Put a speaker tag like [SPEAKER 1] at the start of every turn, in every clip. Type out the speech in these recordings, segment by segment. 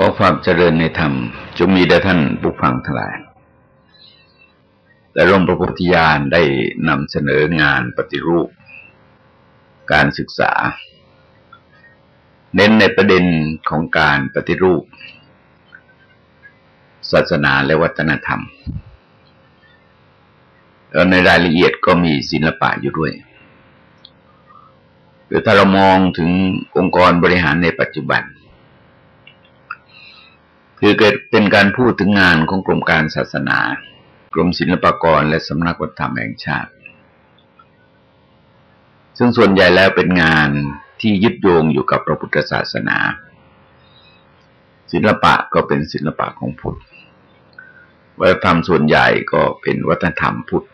[SPEAKER 1] ขอความเจริญในธรรมจงมีแด่ท่านผู้ฟังทั้งหลาย แต่ร่มพระพุทธญาณได้นำเสนองานปฏิรูป การศึกษา เน้นในประเด็นของการปฏิรูป ศาสนาและวัฒนธรรม แล้วในรายละเอียดก็มีศิลปะอยู่ด้วยหรือถ้าเรามองถึงองค์กรบริหารในปัจจุบัน คือเกิดเป็นการพูดถึงงานของกรมการศาสนา กรมศิลปากรและสำนักวัฒนธรรมแห่งชาติ ซึ่งส่วนใหญ่แล้วเป็นงานที่ยึดโยงอยู่กับพระพุทธศาสนา ศิลปะก็เป็นศิลปะของพุทธวัฒนธรรมส่วนใหญ่ก็เป็นวัฒนธรรมพุทธ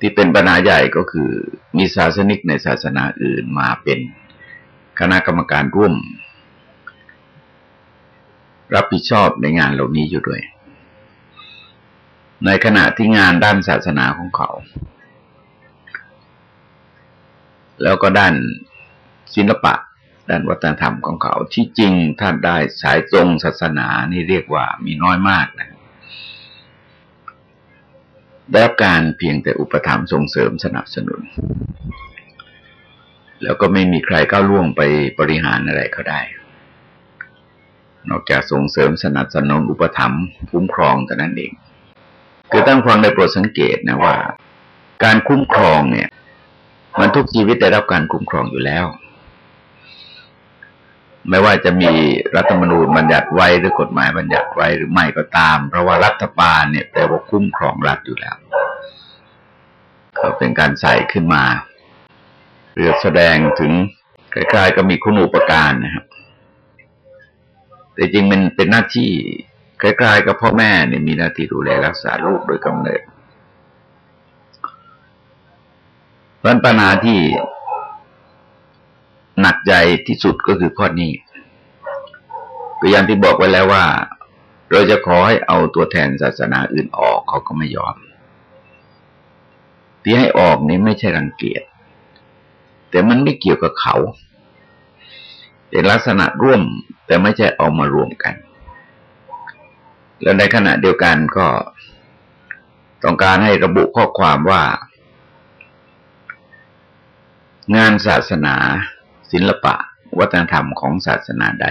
[SPEAKER 1] ที่เป็นปัญหาใหญ่ก็คือมีศาสนิกในศาสนาอื่นมาเป็นคณะกรรมการร่วม รับผิดชอบในงานเหล่านี้อยู่ด้วย ในขณะที่งานด้านศาสนาของเขา แล้วก็ด้านศิลปะ ด้านวัฒนธรรมของเขา ที่จริงท่านได้สายตรงศาสนานี่เรียกว่ามีน้อยมากนะได้รับการเพียงแต่อุปถัมภ์ส่งเสริมสนับสนุน แล้วก็ไม่มีใครก้าวล่วงไปบริหารอะไรเขาได้ นอกจากส่งเสริมสนับสนุนอุปถัมภ์คุ้มครองแต่นั้นเอง คือตั้งความในโปรดสังเกตนะว่า การคุ้มครองเนี่ย มันทุกชีวิตได้รับการคุ้มครองอยู่แล้ว ไม่ว่าจะมีรัฐธรรมนูญบัญญัติไว้หรือกฎหมายบัญญัติไว้หรือไม่ก็ตาม เพราะว่ารัฐบาลเนี่ยแปลว่าคุ้มครองรัฐอยู่แล้วก็เป็นการใส่ขึ้นมาเพื่อแสดงถึงคล้ายๆก็มีคุณอุปการนะครับ แต่จริงมันเป็นหน้าที่คล้ายๆกับพ่อแม่เนี่ยมีหน้าที่ดูแลรักษาลูกโดยกำเนิดปัญหาที่หนักใจที่สุดก็คือข้อนี้ก็อย่างที่บอกไว้แล้วว่า เราจะขอให้เอาตัวแทนศาสนาอื่นออกเขาก็ไม่ยอม ที่ให้ออกนี้ไม่ใช่รังเกียจแต่มันไม่เกี่ยวกับเขา เป็นลักษณะร่วมแต่ไม่ใช่เอามารวมกัน แล้วในขณะเดียวกันก็ต้องการให้ระบุข้อความว่า งานศาสนา ศิลปะ วัฒนธรรมของศาสนาใด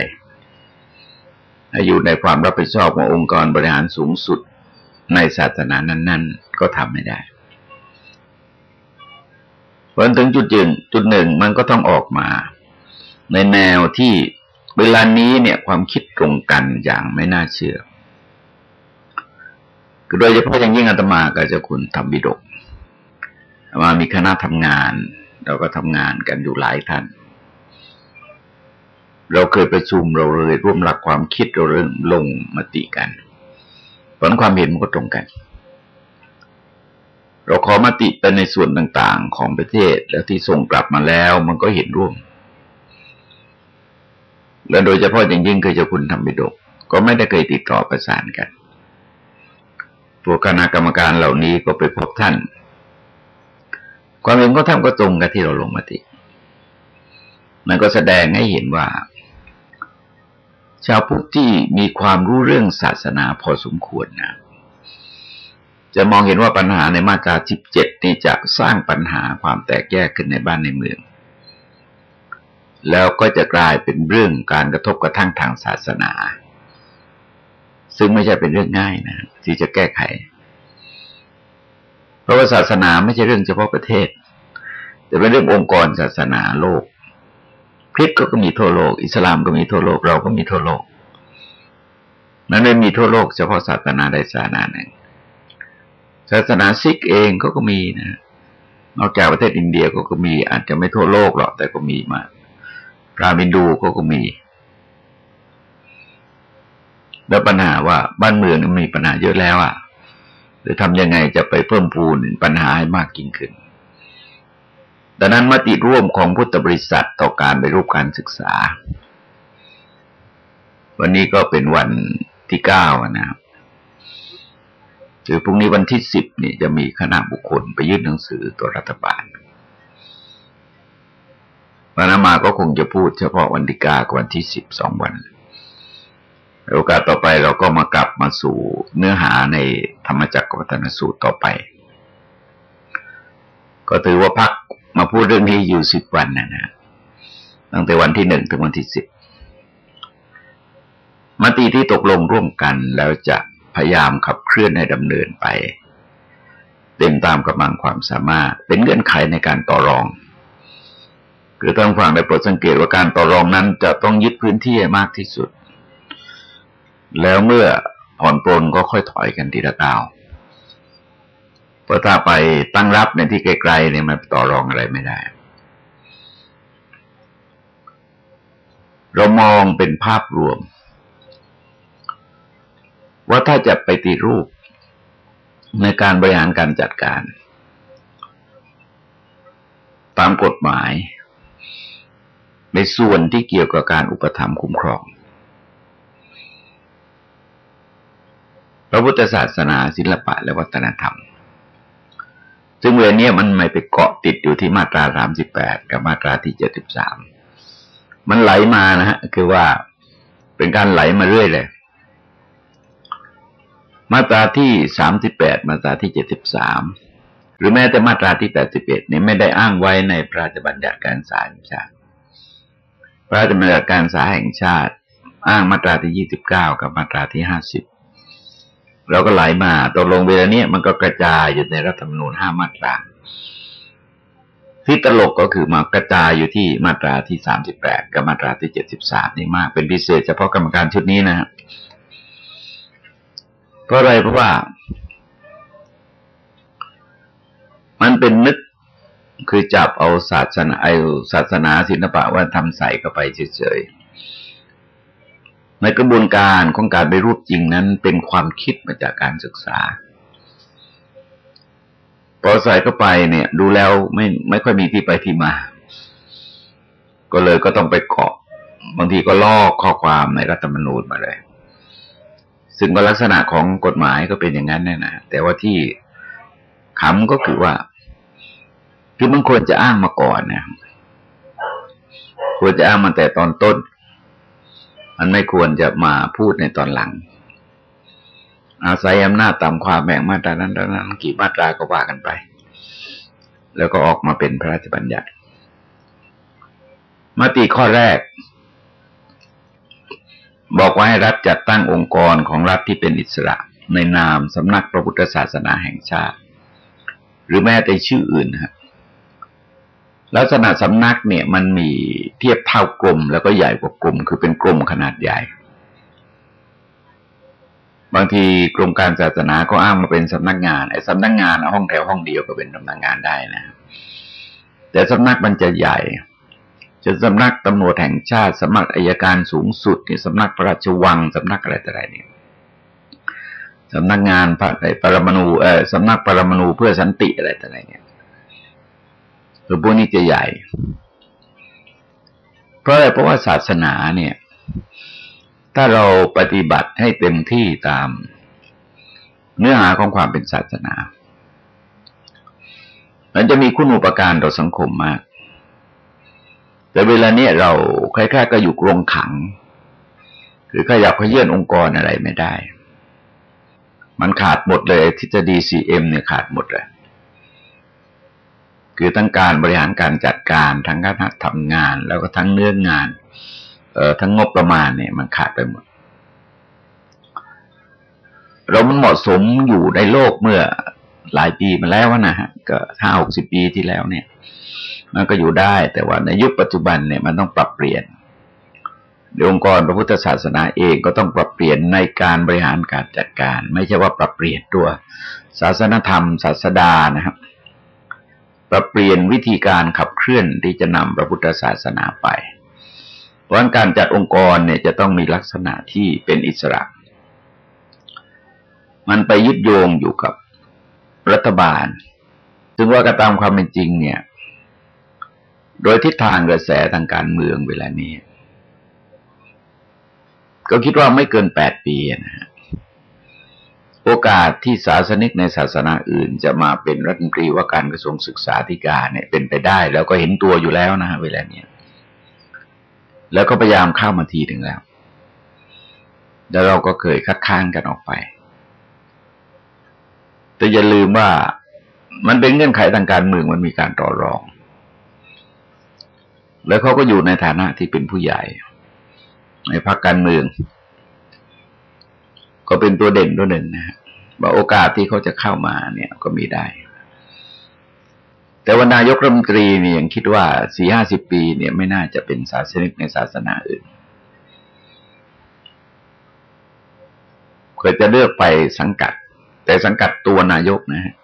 [SPEAKER 1] อยู่ในความรับผิดชอบขององค์กรบริหารสูงสุดในศาสนานั้น ๆ ก็ทำไม่ได้พอถึงจุดยืนจุดหนึ่งมันก็ต้องออกมา ในแนวที่เวลานี้เนี่ยความคิดตรงกันอย่างไม่น่าเชื่อคือโดยเฉพาะอย่างยิ่งอาตมาก็จะคุณทำบิดกมามีคณะทำงาน เราก็ทำงานกันอยู่หลายท่าน เราเคยประชุมเราเลยร่วมหลักความคิดเราเริ่มลงมติกันผลความเห็นมันก็ตรงกัน เราขอมติไปในส่วนต่างๆของประเทศแล้วที่ส่งกลับมาแล้วมันก็เห็นร่วม และโดยเฉพาะอย่างยิ่งคือเจ้าคุณธรรมบิดก ก็ไม่ได้เคยติดต่อประสานกันพวกคณะกรรมการเหล่านี้ก็ไปพบท่าน ความเห็นก็ทำก็ตรงกับที่เราลงมติ มันก็แสดงให้เห็นว่า ชาวพุทธที่มีความรู้เรื่องศาสนาพอสมควรนะจะมองเห็นว่าปัญหาในมาตราสิบเจ็ดนี่จะสร้างปัญหาความแตกแยกขึ้นในบ้านในเมือง แล้วก็จะกลายเป็นเรื่องการกระทบกระทั่งทางศาสนา ซึ่งไม่ใช่เป็นเรื่องง่ายนะที่จะแก้ไข เพราะว่าศาสนาไม่ใช่เรื่องเฉพาะประเทศ แต่เป็นเรื่ององค์กรศาสนาโลกคริสต์ก็มีทั่วโลก อิสลามก็มีทั่วโลก เราก็มีทั่วโลก นั้นไม่มีทั่วโลกเฉพาะศาสนาใดศาสนาหนึ่ง ศาสนาซิกเองก็ก็มีนะนอกจากประเทศอินเดียก็ก็มีอาจจะไม่ทั่วโลกหรอกแต่ก็มีมาก พรามินดูก็ก็มี แล้วปัญหาว่าบ้านเมืองมีปัญหาเยอะแล้วอะจะทำยังไงจะไปเพิ่มพูนปัญหาให้มากยิ่งขึ้น ดังนั้นมติร่วมของพุทธบริษัทต่อการไปรูปการศึกษา วันนี้ก็เป็นวันที่เก้านะครับคือพรุ่งนี้วันที่สิบนี่จะมีคณะบุคคลไปยื่นหนังสือตัวรัฐบาล วันนามาก็คงจะพูดเฉพาะวันที่เก้ากับวันที่สิบสองวัน โอกาสต่อไปเราก็มากลับมาสู่เนื้อหาในธรรมจักรวัฒนสูตรต่อไป ก็ถือว่าพักมาพูดเรื่องนี้อยู่สิบวันนะนะตั้งแต่วันที่หนึ่งถึงวันที่สิบมติที่ตกลงร่วมกันแล้วจะพยายามขับเคลื่อนให้ดำเนินไป เต็มตามกำลังความสามารถ เป็นเงื่อนไขในการต่อรอง คือต้องฟังในโปรดสังเกตว่าการต่อรองนั้นจะต้องยึดพื้นที่ให้มากที่สุด แล้วเมื่อผ่อนปลนก็ค่อยถอยกันทีละก้าวเพราะถ้าไปตั้งรับในที่ไกลๆเนี่ยมันต่อรองอะไรไม่ได้ เรามองเป็นภาพรวม ว่าถ้าจะไปตีรูปในการบริหารการจัดการ ตามกฎหมาย ในส่วนที่เกี่ยวกับการอุปถัมภ์คุ้มครอง พระพุทธศาสนาศิลปะและวัฒนธรรม ซึ่งเวลานี้มันไม่ไปเกาะติดอยู่ที่มาตราสามสิบแปดกับมาตราที่เจ็ดสิบสามมันไหลมานะฮะคือว่าเป็นการไหลมาเรื่อยเลย มาตราที่สามสิบแปดมาตราที่เจ็ดสิบสามหรือแม้แต่มาตราที่แปดสิบเอ็ดนี่ไม่ได้อ้างไว้ในพระราชบัญญัติการศาแห่งชาติ พระราชบัญญัติการศึกษาแห่งชาติ อ้างมาตราที่ยี่สิบเก้ากับมาตราที่ห้าสิบเราก็ไหลมาตกลงเวลาเนี้ยมันก็กระจายอยู่ในรัฐธรรมนูญห้ามาตรา ที่ตลกก็คือมากระจายอยู่ที่มาตราที่สามสิบแปดกับมาตราที่เจ็ดสิบสามนี่มากเป็นพิเศษเฉพาะกรรมการชุดนี้นะครับเพราะอะไรเพราะว่า มันเป็นนึก คือจับเอาศาสนาเอาศาสนาศิลปะว่าทำใส่เข้าไปเฉยๆ ในกระบวนการของการไปรูปจริงนั้นเป็นความคิดมาจากการศึกษาพอใส่เข้าไปเนี่ย ดูแล้วไม่ไม่ค่อยมีที่ไปที่มา ก็เลยก็ต้องไปเกาะ บางทีก็ลอกข้อความในรัฐธรรมนูญมาเลย ซึ่งก็ลักษณะของกฎหมายก็เป็นอย่างนั้นแน่นะแต่ว่าที่ขำก็คือว่า คือมันควรจะอ้างมาก่อนนะควรจะอ้างมาแต่ตอนต้น มันไม่ควรจะมาพูดในตอนหลัง อาศัยอำนาจตามความแบ่งมาตรานั้นนั้นกี่มาตราก็ว่ากันไป แล้วก็ออกมาเป็นพระราชบัญญัติมติข้อแรก บอกว่าให้รัฐจัดตั้งองค์กรของรัฐที่เป็นอิสระ ในนามสำนักพระพุทธศาสนาแห่งชาติ หรือแม้แต่ชื่ออื่นฮะ ลักษณะสำนักเนี่ยมันมีเทียบเท่ากลมแล้วก็ใหญ่กว่ากลม คือเป็นกลมขนาดใหญ่ บางทีกรมการศาสนาก็อ้างมาเป็นสำนักงานไอ้สำนักงานห้องแถวห้องเดียวก็เป็นสำนักงานได้นะ แต่สำนักมันจะใหญ่จะสำนักตำรวจแห่งชาติสำนักอายการสูงสุดนี่สำนักพระราชวังสำนักอะไรต่ออะไรเนี่ยสำนักงานพระปรมาณูเออสำนักปรมาณูเพื่อสันติอะไรต่ออะไรเนี่ย คือพวกนี้จะใหญ่ เพราะอะไรเพราะว่าศาสนาเนี่ย ถ้าเราปฏิบัติให้เต็มที่ตามเนื้อหาของความเป็นศาสนา มันจะมีคุณอุปการต่อสังคมมาก แต่เวลาเนี้ยเราคล้ายๆก็อยู่กรงขัง คือขยับขยื่นองค์กรอะไรไม่ได้ มันขาดหมดเลยทฤษฎี CM เนี่ยขาดหมดเลย คือทั้งการบริหารการจัดการทั้งการทำงาน แล้วก็ทั้งเนื้องานเอ่อทั้งงบประมาณเนี่ยมันขาดไปหมด เรามันเหมาะสมอยู่ในโลกเมื่อหลายปีมาแล้วนะฮะก็ห้าหกสิบปีที่แล้วเนี่ย มันก็อยู่ได้ แต่ว่าในยุคปัจจุบันเนี่ยมันต้องปรับเปลี่ยนองค์กรพระพุทธศาสนาเองก็ต้องปรับเปลี่ยนในการบริหารการจัดการ ไม่ใช่ว่าปรับเปลี่ยนตัวศาสนธรรมศาสดานะครับ ปรับเปลี่ยนวิธีการขับเคลื่อนที่จะนำพระพุทธศาสนาไป เพราะการจัดองค์กรเนี่ยจะต้องมีลักษณะที่เป็นอิสระ มันไปยึดโยงอยู่กับรัฐบาล ซึ่งว่ากระตามความเป็นจริงเนี่ย โดยทิศทางกระแสทางการเมืองเวลานี้ ก็คิดว่าไม่เกินแปดปีนะฮะ โอกาสที่ศาสนิกในศาสนาอื่น จะมาเป็นรัฐมนตรีว่าการกระทรวงศึกษาธิการเนี่ยเป็นไปได้ แล้วก็เห็นตัวอยู่แล้วนะฮะเวลาเนี้ยแล้วก็พยายามเข้ามาทีถึงแล้ว แล้วเราก็เคยคัดค้านกันออกไป แต่อย่าลืมว่ามันเป็นเงื่อนไขทางการเมืองมันมีการต่อรอง แล้วเขาก็อยู่ในฐานะที่เป็นผู้ใหญ่ ในพรรคการเมือง ก็เป็นตัวเด่นตัวหนึ่งนะว่าโอกาสที่เขาจะเข้ามาเนี่ยก็มีได้ แต่ว่านายกรัฐมนตรีเนี่ยยังคิดว่าสี่ห้าสิบปีเนี่ยไม่น่าจะเป็นศาสนิกในศาสนาอื่นเคยจะเลือกไปสังกัด แต่สังกัดตัวนายกนะฮะ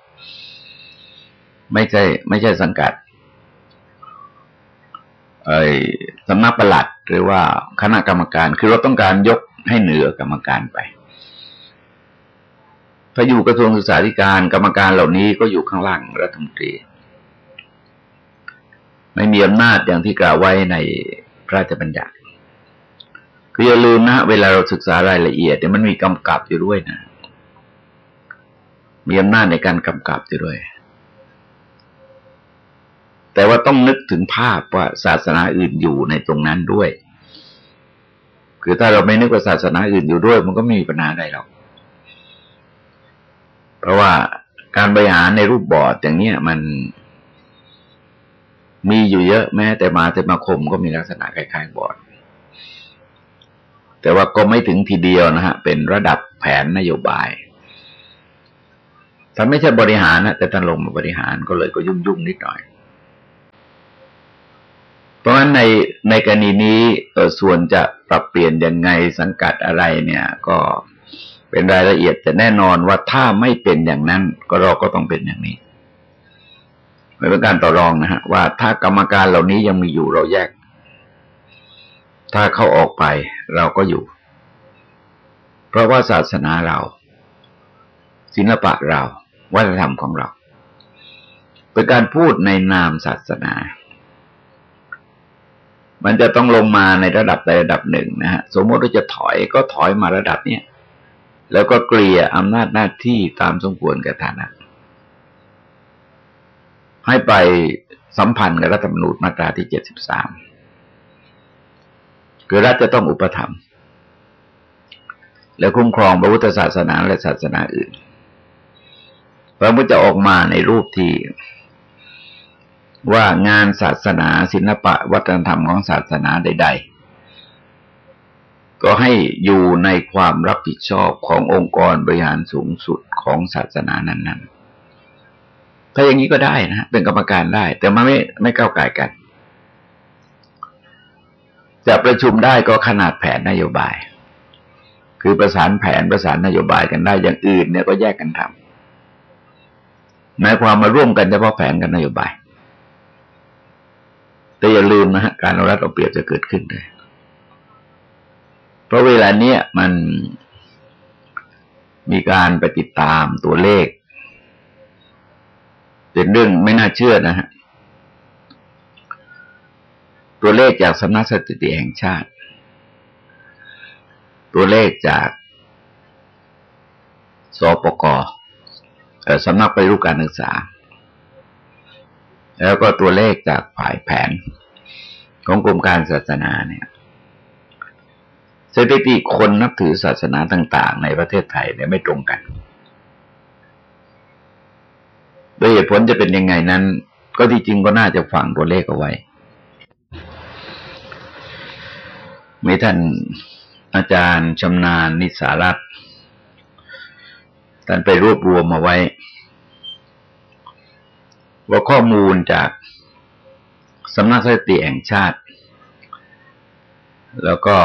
[SPEAKER 1] ไม่ใช่ ไม่ใช่สังกัดไอ้สำนักประหลัดหรือว่าคณะกรรมการ คือเราต้องการยกให้เหนือกรรมการไป ถ้าอยู่กระทรวงศึกษาธิการ กรรมการเหล่านี้ก็อยู่ข้างล่างรัฐมนตรี ไม่มีอำนาจอย่างที่กล่าวไว้ในพระราชบัญญัติคืออย่าลืมนะ เวลาเราศึกษารายละเอียดเนี่ยมันมีกำกับอยู่ด้วยนะ มีอำนาจในการกำกับอยู่ด้วย แต่ว่าต้องนึกถึงภาพว่าศาสนาอื่นอยู่ในตรงนั้นด้วย คือถ้าเราไม่นึกว่าศาสนาอื่นอยู่ด้วย มันก็ไม่มีปัญหาใดหรอก เพราะว่าการบริหารในรูปบอร์ดอย่างนี้มันมีอยู่เยอะแม้ แต่มาแต่มาคมก็มีลักษณะคล้ายๆบอร์ด แต่ว่าก็ไม่ถึงทีเดียวนะฮะ เป็นระดับแผนนโยบายท่านไม่ใช่บริหารนะแต่ท่านลงมาบริหารก็เลยก็ยุ่งๆนิดหน่อย เพราะฉะนั้นในในกรณีนี้ส่วนจะปรับเปลี่ยนยังไงสังกัดอะไรเนี่ย ก็ เป็นรายละเอียดแต่แน่นอนว่าถ้าไม่เป็นอย่างนั้น ก็เราก็ต้องเป็นอย่างนี้ไม่เป็นการต่อรองนะฮะว่าถ้ากรรมการเหล่านี้ยังมีอยู่เราแยก ถ้าเขาออกไปเราก็อยู่ เพราะว่าศาสนาเรา ศิลปะเรา วัฒนธรรมของเรา เป็นการพูดในนามศาสนา มันจะต้องลงมาในระดับใดระดับหนึ่งนะฮะสมมติว่าจะถอยก็ถอยมาระดับเนี้ย แล้วก็เกลี่ยอำนาจหน้าที่ตามสมควรกับฐานะ ให้ไปสัมพันธ์กับรัฐธรรมนูญมาตราที่เจ็ดสิบสามคือรัฐจะต้องอุปถัมภ์และคุ้มครองพระพุทธศาสนาและศาสนาอื่นพระพุทธจะออกมาในรูปที่ว่างานศาสนาศิลปะวัฒนธรรมของศาสนาใด ๆ ก็ให้อยู่ในความรับผิดชอบขององค์กรบริหารสูงสุดของศาสนานั้น ๆ ถ้าอย่างนี้ก็ได้นะเป็นกรรมการได้ แต่มันไม่ไม่ก้าวไก่กัน จะประชุมได้ก็ขนาดแผนนโยบาย คือประสานแผนประสานนโยบายกันได้ อย่างอื่นเนี่ยก็แยกกันทำหมายความมาร่วมกันเฉพาะแผนกันนโยบาย แต่อย่าลืมนะฮะการเอารัดเอาเปรียบจะเกิดขึ้นเลย เพราะเวลาเนี้ยมันมีการไปติดตามตัวเลข เป็นเรื่องไม่น่าเชื่อนะฮะตัวเลขจากสำนักสถิติแห่งชาติ ตัวเลขจากสปกสำนักไปรูปการศึกษา แล้วก็ตัวเลขจากฝ่ายแผน ของกรมการศาสนาเนี่ย สถิติคนนับถือศาสนาต่าง ๆ ในประเทศไทยเนี่ยไม่ตรงกันโดยเหตุผลจะเป็นยังไงนั้น ก็ที่จริงก็น่าจะฟังตัวเลขเอาไว้ มีท่านอาจารย์ชำนาญนิสารัตท่านไปรวบรวมมาไว้ ว่าข้อมูลจากสำนักสถิติแห่งชาติ แล้วก็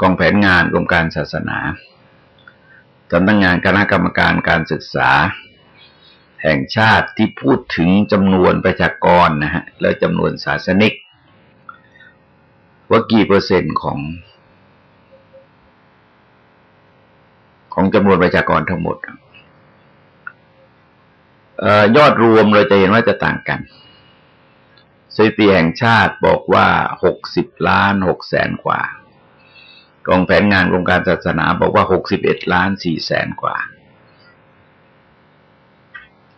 [SPEAKER 1] กองแผนงานกรมการศาสนาสำนักงงานคณะกรรมการการศึกษา แห่งชาติที่พูดถึงจำนวนประชากรนะฮะแล้วจำนวนศาสนิก ว่ากี่เปอร์เซ็นต์ของ ของจำนวนประชากรทั้งหมดอยอดรวมเราจะเห็นว่าจะต่างกันสถิติแห่งชาติบอกว่าหกสิบล้านหกแสนกว่า กองแผนงานกรมการศาสนาบอกว่าหกสิบเอ็ดล้านสี่แสนกว่า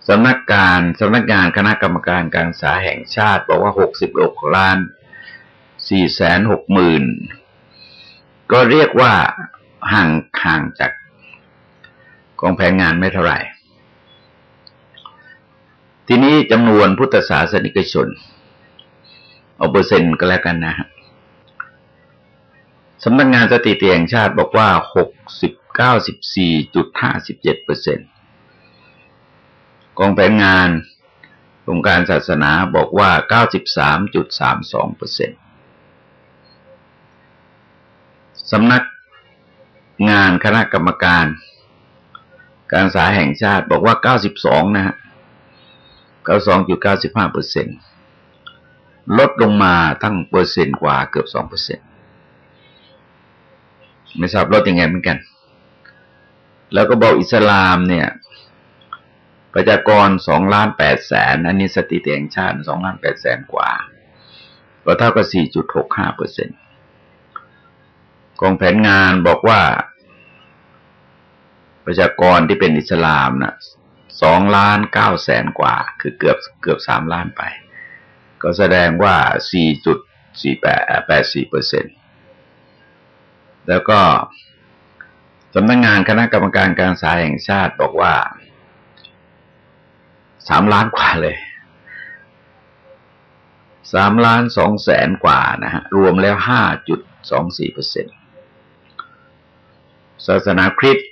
[SPEAKER 1] สำนักการสำนักงานคณะกรรมการการศึกษาแห่งชาติ บอกว่าหกสิบหกล้านสี่แสนหกหมื่นก็เรียกว่าห่างห่างจากกองแผนงานไม่เท่าไหร่ ทีนี้จำนวนพุทธศาสนิกชน เอาเปอร์เซ็นต์ก็แล้วกันนะฮะ สำนักงงานสถิติแห่งชาติบอกว่าหกสิบเก้าสิบสี่จุดห้าสิบเจ็ดเปอร์เซ็นต์กองแผนงานองค์การศาสนาบอกว่าเก้าสิบสามจุดสามสองเปอร์เซ็นต์สำนักงานคณะกรรมการ การศาแห่งชาติบอกว่าเก้าสิบสองนะฮะเก้าสองจุดเก้าสิบห้าเปอร์เซ็นลดลงมาตั้งเปอร์เซ็นต์กว่าเกือบสองเปอร์เซ็นต์ ไม่ทราบลดยังไงเหมือนกัน แล้วก็บอกอิสลามเนี่ย ประชากรสองล้านแปดแสนอันนี้สถิติแห่งชาติสองล้านแปดแสนกว่า ก็เท่ากับสี่จุดหกห้าเปอร์เซ็นต์กองแผนงานบอกว่า ประชากรที่เป็นอิสลามนะสองล้านเก้าแสนกว่า คือเกือบเกือบสามล้านไป ก็แสดงว่าสี่จุดสี่แปดแปดสี่เปอร์เซ็นต์ แล้วก็สำนักงงานคณะกรรมการการศึกษาแห่งชาติบอกว่าสามล้านกว่าเลยสามล้านสองแสนกว่านะฮะรวมแล้วห้าจุดสองสี่เปอร์เซ็นต์ศาสนาคริสต์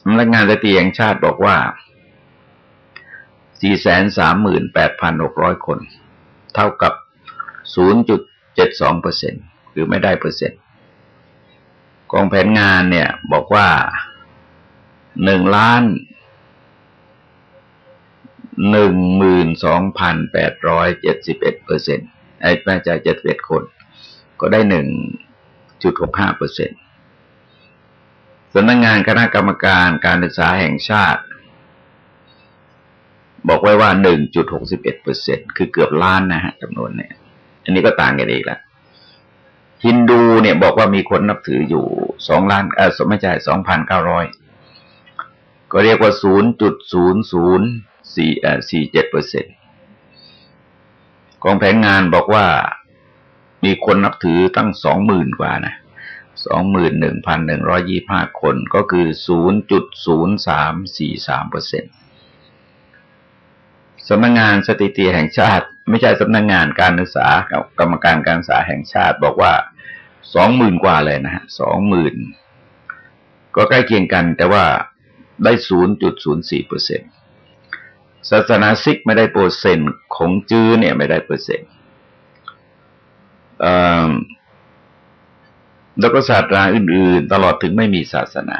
[SPEAKER 1] สำนักงานสถิติแห่งชาติบอกว่าสี่แสนสามหมื่นแปดพันหกร้อยคน เท่ากับศูนย์จุดเจ็ดสองเปอร์เซ็นต์หรือไม่ได้เปอร์เซ็นต์ กองแผนงานเนี่ย บอกว่าหนึ่งล้านหนึ่งหมื่นสองพันแปดร้อยเจ็ดสิบเอ็ดเปอร์เซ็นต์ไอ้แม่จะเจ็ดสิบเอ็ดคน ก็ได้หนึ่งจุดหกห้าเปอร์เซ็นต์สำนักงงานคณะกรรมการการศึกษาแห่งชาติ บอกไว้ว่าหนึ่งจุดหกสิบเอ็ดเปอร์เซ็นคือเกือบล้านนะฮะจำนวนเนี่ย อันนี้ก็ต่างกันอีกแล้ว ฮินดูเนี่ยบอกว่ามีคนนับถืออยู่สองล้านเออไม่ใช่สองพันเก้าร้อยก็เรียกว่าศูนย์จุดศูนย์ศูนย์สี่เออสี่เจ็ดเปอร์เซ็นต์กองแผนงานบอกว่ามีคนนับถือตั้งสองหมื่นกว่านะสองหมื่นหนึ่งพันหนึ่งร้อยี่ห้าคนก็คือศูนย์จุดศูนย์สามสี่สามเปอร์เซ็นต์สำนักงงานสถิติแห่งชาติ ไม่ใช่สำนักงงานการศึกษากรรมการการศึกษาแห่งชาติบอกว่า สองหมื่นกว่าเลยนะฮะสองหมื่นก็ใกล้เคียงกัน แต่ว่าได้ศูนย์จุดศูนย์สี่เปอร์เซ็นต์ศาสนาซิกไม่ได้เปอร์เซ็นต์ของจื้อเนี่ยไม่ได้เปอร์เซ็นต์แล้วก็ศาสนาอื่น ๆ ตลอดถึงไม่มีศาสนา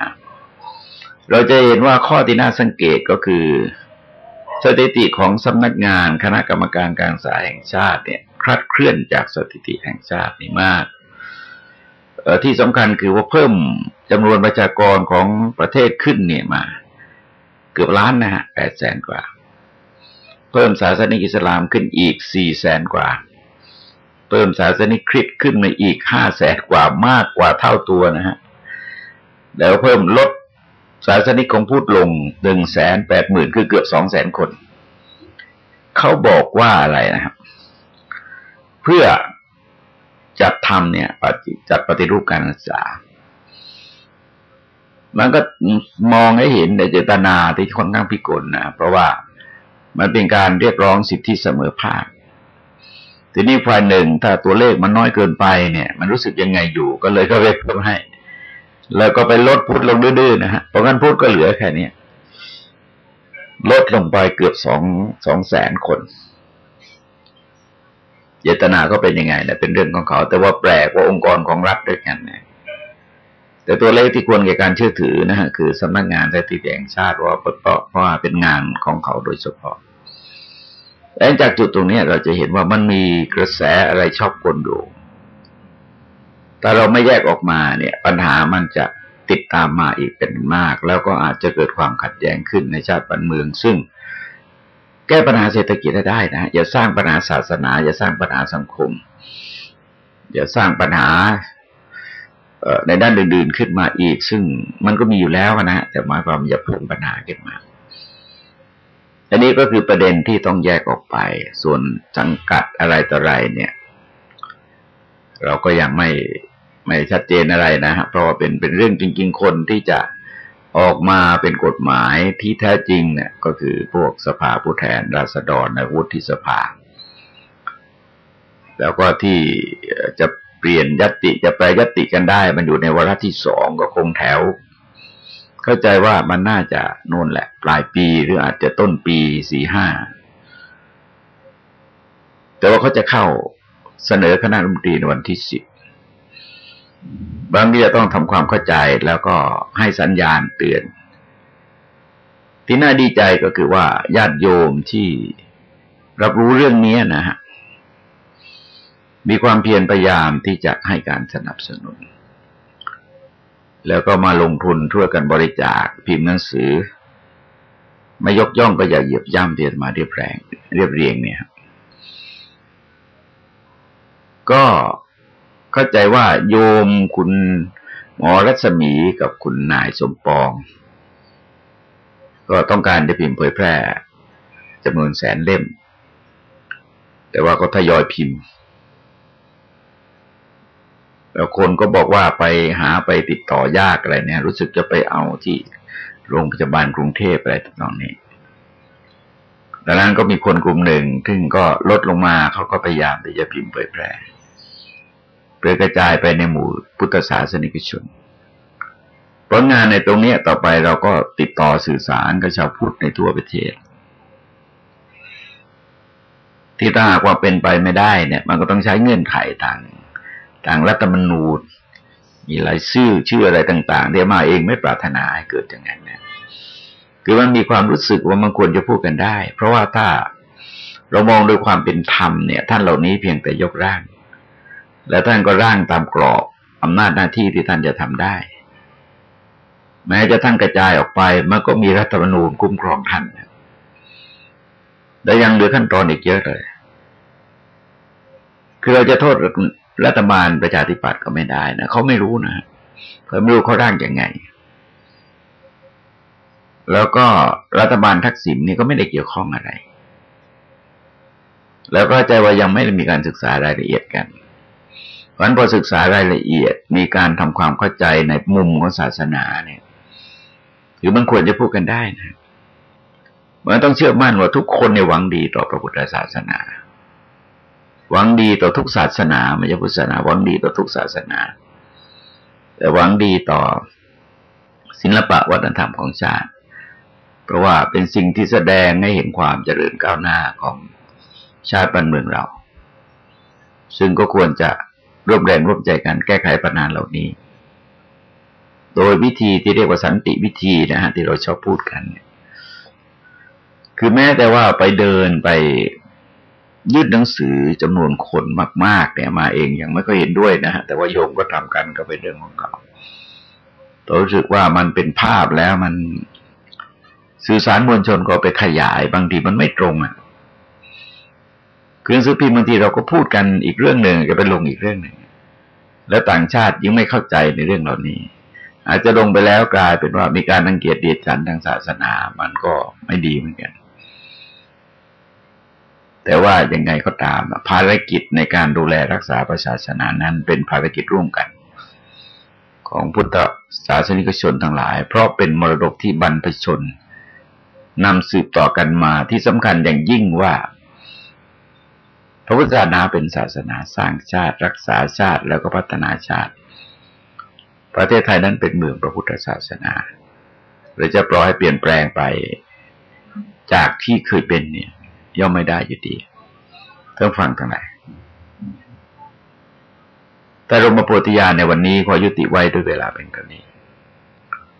[SPEAKER 1] เราจะเห็นว่าข้อที่น่าสังเกตก็คือสถิติของสำนักงานคณะกรรมการการศึกษาแห่งชาติเนี่ยคลาดเคลื่อนจากสถิติแห่งชาตินี่มาก ที่สำคัญคือว่าเพิ่มจำนวนประชากรของประเทศขึ้นเนี่ยมา เกือบล้านนะฮะแปดแสนกว่า เพิ่มศาสนิกอิสลามขึ้นอีกสี่แสนกว่า เพิ่มศาสนิกคริสต์ขึ้นมาอีกห้าแสนกว่ามากกว่าเท่าตัวนะฮะแล้วเพิ่มลดศาสนิกของพูดลงหนึ่งแสนแปดหมื่นคือเกือบสองแสนคน เขาบอกว่าอะไรนะครับ เพื่อ จัดทำเนี่ยจัดปฏิรูปการศึกษา มันก็มองให้เห็นในเจตนาที่ค่อนข้างพิกลนะเพราะว่ามันเป็นการเรียกร้องสิทธิเสมอภาคทีนี้ฝ่ายหนึ่งถ้าตัวเลขมันน้อยเกินไปเนี่ย มันรู้สึกยังไงอยู่ก็เลยก็เวกเพิ่มให้ แล้วก็ไปลดพุทธลงดื้อๆนะฮะเพราะงั้นพุทธก็เหลือแค่นี้ลดลงไปเกือบสองสองแสนคน เจตนาก็เป็นยังไงเนี่ยเป็นเรื่องของเขา แต่ว่าแปลกว่าองค์กรของรัฐด้วยกันเนี่ยแต่ตัวเลขที่ควรแก่การเชื่อถือนะฮะคือสำนักงานสถิติแห่งชาติว่าเพราะว่าเป็นงานของเขาโดยเฉพาะและจากจุดตรงนี้เราจะเห็นว่ามันมีกระแสอะไรชอบกลดูแต่เราไม่แยกออกมาเนี่ย ปัญหามันจะติดตามมาอีกเป็นมาก แล้วก็อาจจะเกิดความขัดแย้งขึ้นในชาติบ้านเมือง ซึ่ง แก้ปัญหาเศรษฐกิจได้นะอย่าสร้างปัญหาศาสนา อย่าสร้างปัญหาสังคม อย่าสร้างปัญหาในด้านอื่นๆขึ้นมาอีก ซึ่งมันก็มีอยู่แล้วนะแต่หมายความอย่าเพิ่มปัญหาขึ้นมาอันนี้ก็คือประเด็นที่ต้องแยกออกไป ส่วนสังกัดอะไรต่ออะไรเนี่ย เราก็ยังไม่ไม่ชัดเจนอะไรนะฮะเพราะว่าเป็นเป็นเรื่องจริง ๆ คนที่จะ ออกมาเป็นกฎหมายที่แท้จริงเนี่ยก็คือพวกสภาผู้แทนราษฎรในวุฒิสภา แล้วก็ที่จะเปลี่ยนยติจะแปลยติกันได้ มันอยู่ในวาระที่สองก็คงแถว เข้าใจว่ามันน่าจะโน่นแหละ ปลายปีหรืออาจจะต้นปีสี่ห้าแต่ว่าเขาจะเข้าเสนอคณะรัฐมนตรีในวันที่สิบ บางทีจะต้องทำความเข้าใจแล้วก็ให้สัญญาณเตือน ที่น่าดีใจก็คือว่าญาติโยมที่รับรู้เรื่องนี้นะฮะมีความเพียรพยายามที่จะให้การสนับสนุน แล้วก็มาลงทุนทั่วยกันบริจาคพิมพ์หนังสือ ไม่ยกย่องก็อย่าเหยียบย่ำเดียมาเรียบแรงเรียบเรียงเนี่ยก็ เข้าใจว่าโยมคุณหมอรัศมีกับคุณนายสมปอง ก็ต้องการจะพิมพ์เผยแพร่จำนวนแสนเล่ม แต่ว่าก็ทยอยพิมพ์ แล้วคนก็บอกว่าไปหาไปติดต่อยากอะไรเนี่ย รู้สึกจะไปเอาที่โรงพยาบาลกรุงเทพอะไรต่างๆนี้ดังนั้นก็มีคนกลุ่มหนึ่ง ซึ่งก็ลดลงมาเขาก็พยายามที่จะพิมพ์เผยแพร่ ผยกระจายไปในหมู่พุทธศาสนิกชน ผลงานในตรงนี้ต่อไปเราก็ติดต่อสื่อสารกับชาวพุทธในทั่วประเทศ ที่ถ้าหากว่าเป็นไปไม่ได้เนี่ย มันก็ต้องใช้เงื่อนไขทางทางรัฐธรรมนูญ มีหลายชื่อชื่ออะไรต่างๆที่มาเองไม่ปรารถนาให้เกิดอย่างนั้นเนี่ยคือมันมีความรู้สึกว่ามันควรจะพูดกันได้ เพราะว่าถ้าเรามองโดยความเป็นธรรมเนี่ย ท่านเหล่านี้เพียงแต่ยกร่าง แล้วท่านก็ร่างตามกรอบอำนาจหน้าที่ที่ท่านจะทำได้ แม้จะท่านกระจายออกไป มันก็มีรัฐธรรมนูญคุ้มครองท่านและยังเหลือขั้นตอนอีกเยอะเลย คือเราจะโทษรัฐบาลประชาธิปัตย์ก็ไม่ได้นะเขาไม่รู้นะเขาไม่รู้เขาร่างยังไง แล้วก็รัฐบาลทักษิณนี่ก็ไม่ได้เกี่ยวข้องอะไร แล้วก็ใจว่ายังไม่ได้มีการศึกษารายละเอียดกัน เพราะฉะนั้นพอศึกษารายละเอียดมีการทำความเข้าใจในมุมของศาสนาเนี่ยถือมันควรจะพูดกันได้นะมันต้องเชื่อมั่นว่าทุกคนในหวังดีต่อพระพุทธศาสนา หวังดีต่อทุกศาสนาไม่ใช่พุทธศาสนาหวังดีต่อทุกศาสนา แต่หวังดีต่อศิลปะวัฒนธรรมของชาติ เพราะว่าเป็นสิ่งที่แสดงให้เห็นความเจริญก้าวหน้าของชาติบ้านเมืองเรา ซึ่งก็ควรจะ ร่วมแรงร่วมใจกันแก้ไขปัญหาเหล่านี้ โดยวิธีที่เรียกว่าสันติวิธีนะฮะที่เราชอบพูดกันเนี่ยคือแม้แต่ว่าไปเดินไปยืดหนังสือจำนวนคนมากๆเนี่ยมาเองยังไม่ค่อยเห็นด้วยนะฮะแต่ว่าโยมก็ทำกันก็เป็นเรื่องของเขาตัวรู้สึกว่ามันเป็นภาพแล้วมันสื่อสารมวลชนก็ไปขยายบางทีมันไม่ตรงอะ คือหนังสือพิมพ์บางทีเราก็พูดกันอีกเรื่องหนึ่งจะไปลงอีกเรื่องหนึ่ง แล้วต่างชาติยังไม่เข้าใจในเรื่องเหล่านี้ อาจจะลงไปแล้วกลายเป็นว่ามีการรังเกียจเดียดฉันทางศาสนา มันก็ไม่ดีเหมือนกัน แต่ว่ายังไงก็ตาม ภารกิจในการดูแลรักษาประชาชนานั้นเป็นภารกิจร่วมกัน ของพุทธศาสนิกชนทั้งหลาย เพราะเป็นมรดกที่บรรพชนนำสืบต่อกันมาที่สำคัญอย่างยิ่งว่า พระพุทธศาสนาเป็นศาสนาสร้างชาติรักษาชาติแล้วก็พัฒนาชาติ ประเทศไทยนั้นเป็นเมืองพระพุทธศาสนาเราจะปล่อยให้เปลี่ยนแปลงไปจากที่เคยเป็นเนี่ย ย่อมไม่ได้อยู่ดีต้องฟังทางไหนแต่รมโพธิญาณในวันนี้ขอยุติไว้ด้วยเวลาเป็นกรณี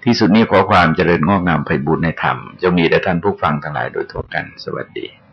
[SPEAKER 1] ที่สุดนี้ขอความเจริญงอกงามไพบูรณในธรรมจะมีแด่ท่านผู้ฟังทั้งหลายโดยทั่วกันสวัสดี